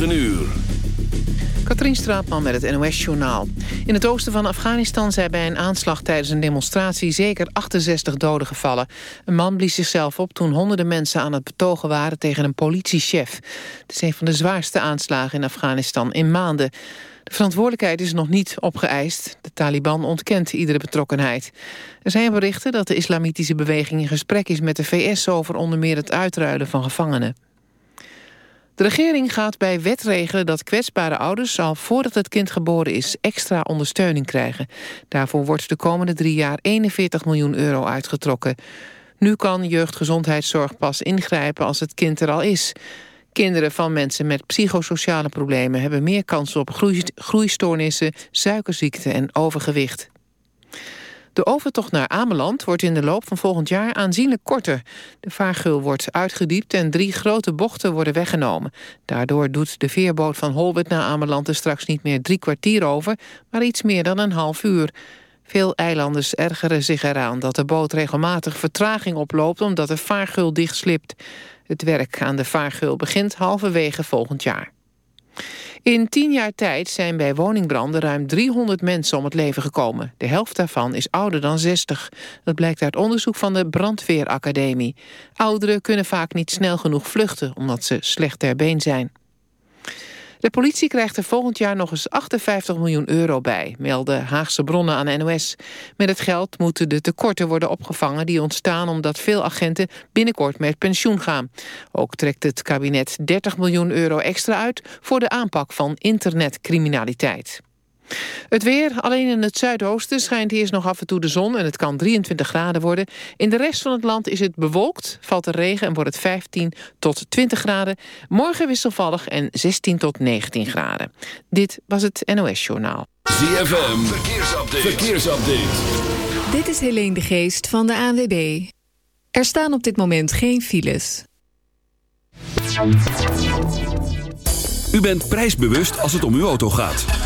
9 uur. Katrien Straatman met het NOS-journaal. In het oosten van Afghanistan zijn bij een aanslag tijdens een demonstratie... zeker 68 doden gevallen. Een man blies zichzelf op toen honderden mensen aan het betogen waren... tegen een politiechef. Het is een van de zwaarste aanslagen in Afghanistan in maanden. De verantwoordelijkheid is nog niet opgeëist. De Taliban ontkent iedere betrokkenheid. Er zijn berichten dat de islamitische beweging in gesprek is met de VS... over onder meer het uitruilen van gevangenen. De regering gaat bij wet regelen dat kwetsbare ouders... al voordat het kind geboren is extra ondersteuning krijgen. Daarvoor wordt de komende drie jaar 41 miljoen euro uitgetrokken. Nu kan jeugdgezondheidszorg pas ingrijpen als het kind er al is. Kinderen van mensen met psychosociale problemen... hebben meer kans op groeistoornissen, suikerziekte en overgewicht. De overtocht naar Ameland wordt in de loop van volgend jaar aanzienlijk korter. De vaargeul wordt uitgediept en drie grote bochten worden weggenomen. Daardoor doet de veerboot van Holwert naar Ameland er straks niet meer drie kwartier over... maar iets meer dan een half uur. Veel eilanders ergeren zich eraan dat de boot regelmatig vertraging oploopt... omdat de vaargeul dichtslipt. Het werk aan de vaargeul begint halverwege volgend jaar. In tien jaar tijd zijn bij woningbranden ruim 300 mensen om het leven gekomen. De helft daarvan is ouder dan 60. Dat blijkt uit onderzoek van de Brandweeracademie. Ouderen kunnen vaak niet snel genoeg vluchten... omdat ze slecht ter been zijn. De politie krijgt er volgend jaar nog eens 58 miljoen euro bij, melden Haagse bronnen aan NOS. Met het geld moeten de tekorten worden opgevangen die ontstaan omdat veel agenten binnenkort met pensioen gaan. Ook trekt het kabinet 30 miljoen euro extra uit voor de aanpak van internetcriminaliteit. Het weer, alleen in het zuidoosten schijnt eerst nog af en toe de zon... en het kan 23 graden worden. In de rest van het land is het bewolkt, valt er regen... en wordt het 15 tot 20 graden. Morgen wisselvallig en 16 tot 19 graden. Dit was het NOS Journaal. ZFM, verkeersupdate. verkeersupdate. Dit is Helene de Geest van de ANWB. Er staan op dit moment geen files. U bent prijsbewust als het om uw auto gaat.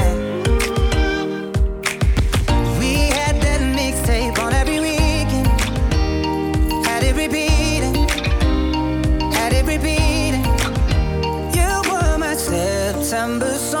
December song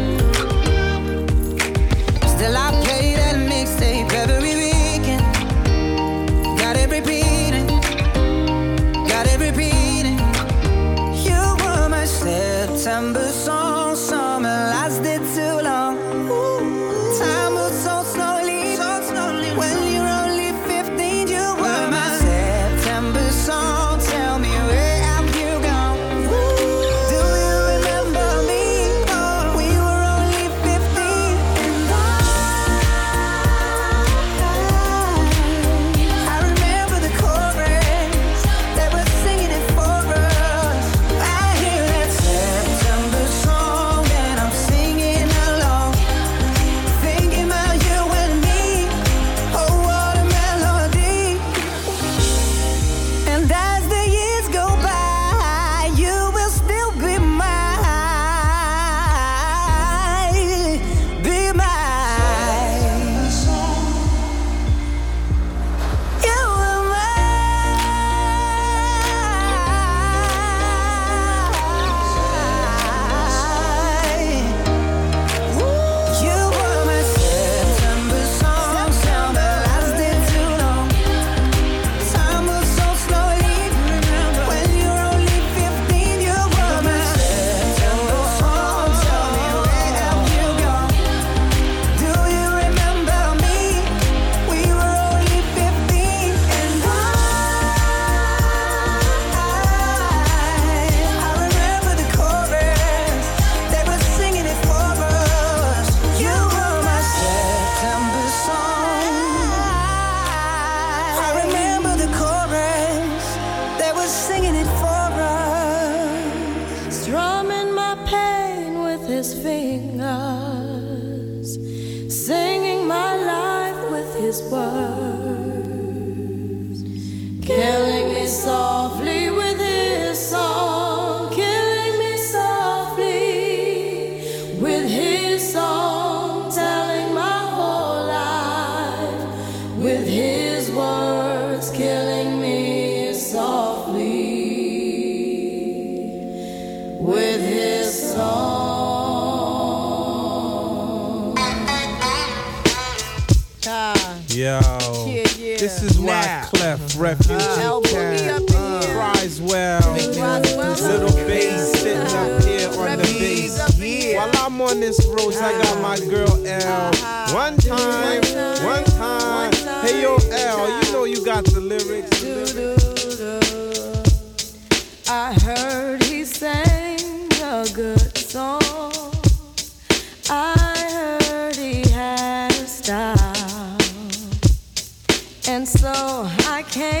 Number. refugee uh, camp. Uh, Risewell, little bass sitting up here on the bass. While I'm on this road, I got my girl L. One time, one time. Hey yo L, you know you got the lyrics. The lyrics. I heard. okay?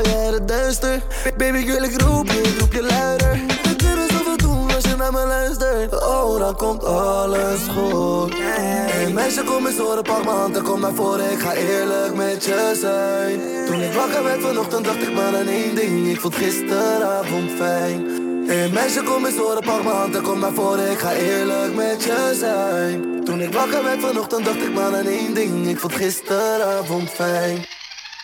ik het duister. Baby girl, ik roep je, ik roep je luider. Kunnen zoveel doen als je naar me luistert. Oh, dan komt alles goed. Hey meisje, kom eens horen, pak mijn hand en kom naar voren. Ik ga eerlijk met je zijn. Toen ik wakker werd vanochtend, dacht ik maar aan één ding. Ik vond gisteravond fijn. Hey meisje, kom eens horen, pak mijn hand en kom naar voren. Ik ga eerlijk met je zijn. Toen ik wakker werd vanochtend, dacht ik maar aan één ding. Ik vond gisteravond fijn.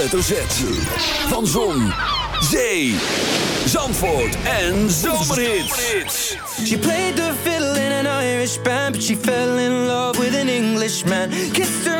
hoofdletter Z. Van Zon, Zee, Zandvoort en Zomerhits. She played the fiddle in an Irish band, but she fell in love with an Englishman. Kissed her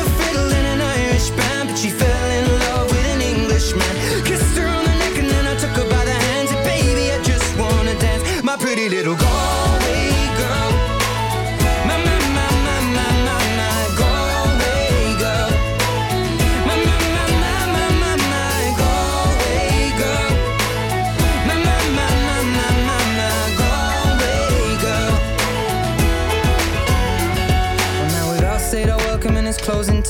pretty little girl.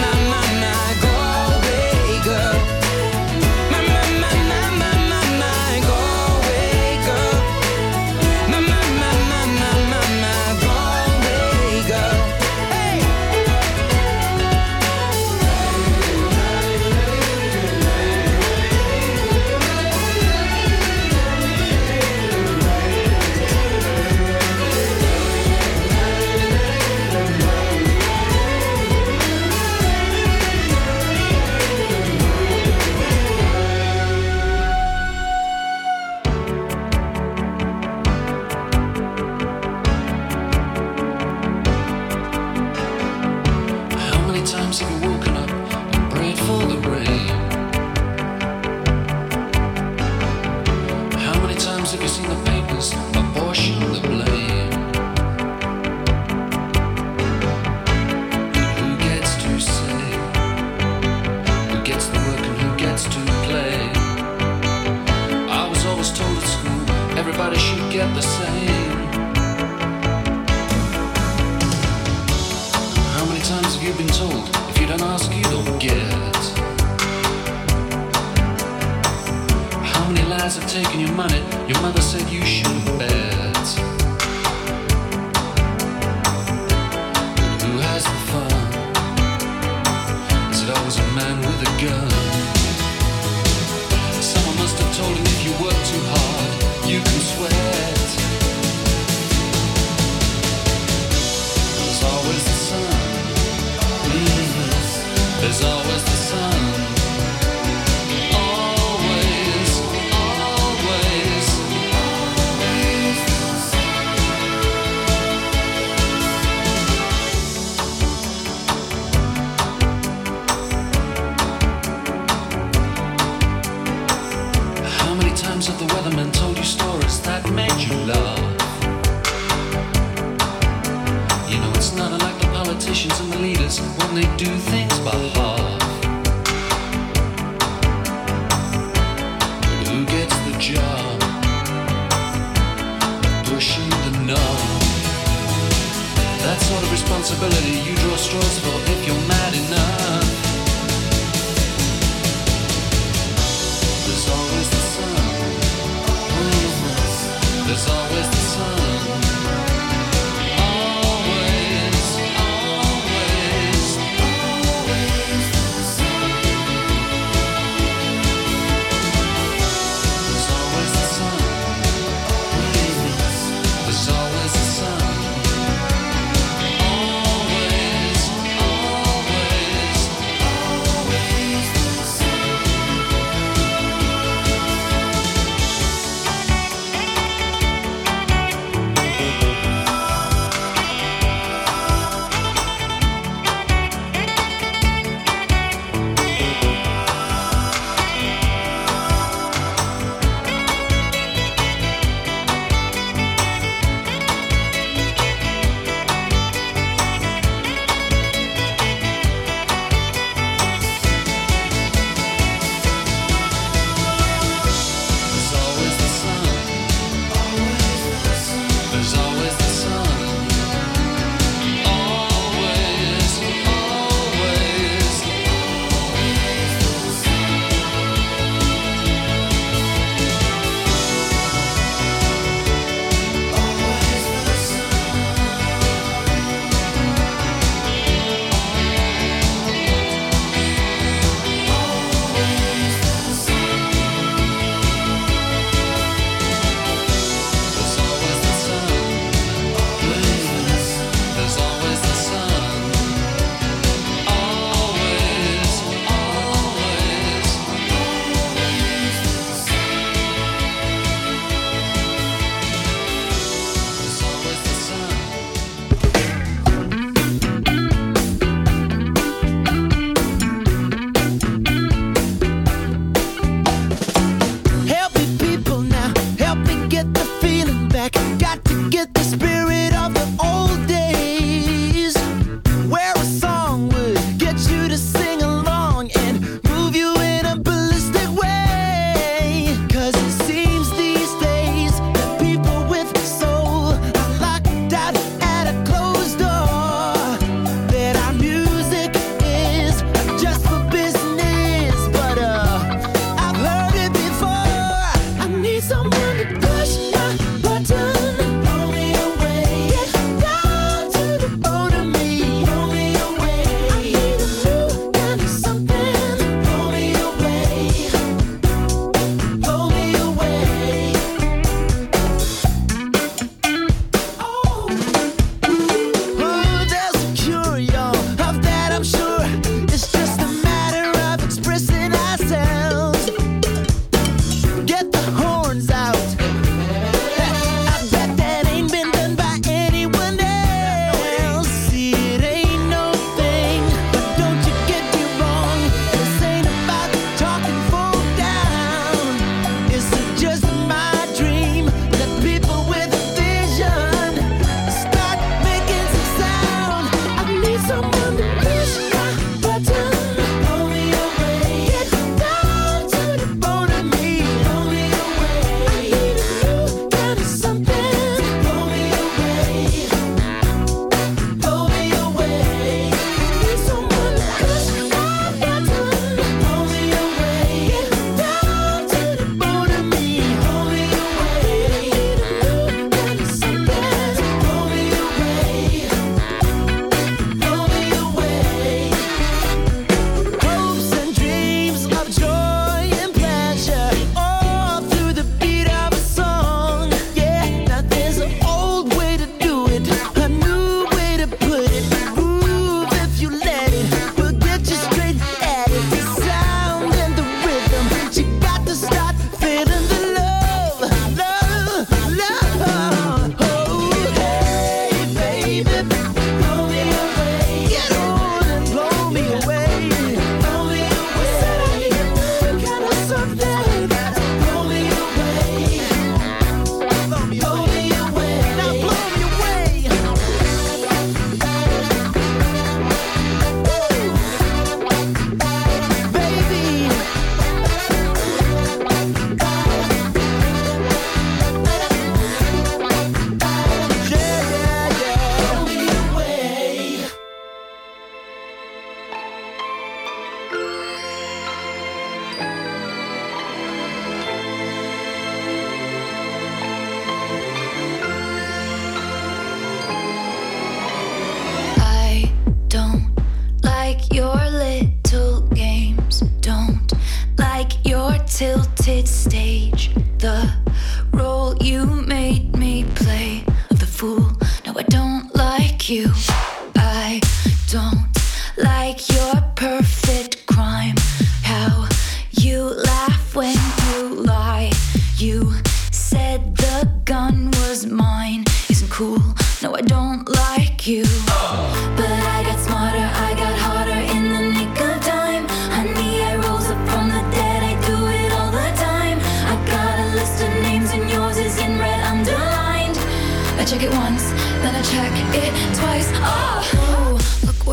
I'm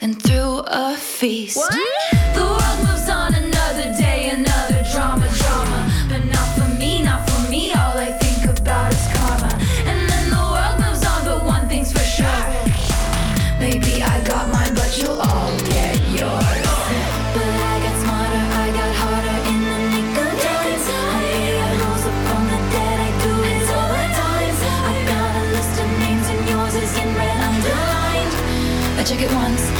and through a feast. What? The world moves on another day, another drama, drama. But not for me, not for me. All I think about is karma. And then the world moves on, but one thing's for sure. Maybe I got mine, but you'll all get yours. check it once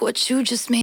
What you just made.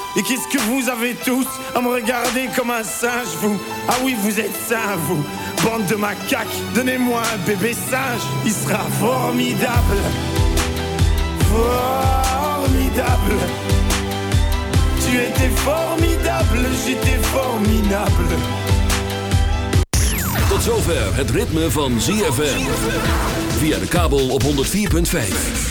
Et qu'est-ce que vous avez tous à me regarder comme un singe, vous? Ah oui, vous êtes sains, vous. Bande de macaques, donnez-moi un bébé singe. Il sera formidable. Formidable. Tu étais formidable, j'étais formidable. Tot zover het ritme van ZFM. Via de kabel op 104.5.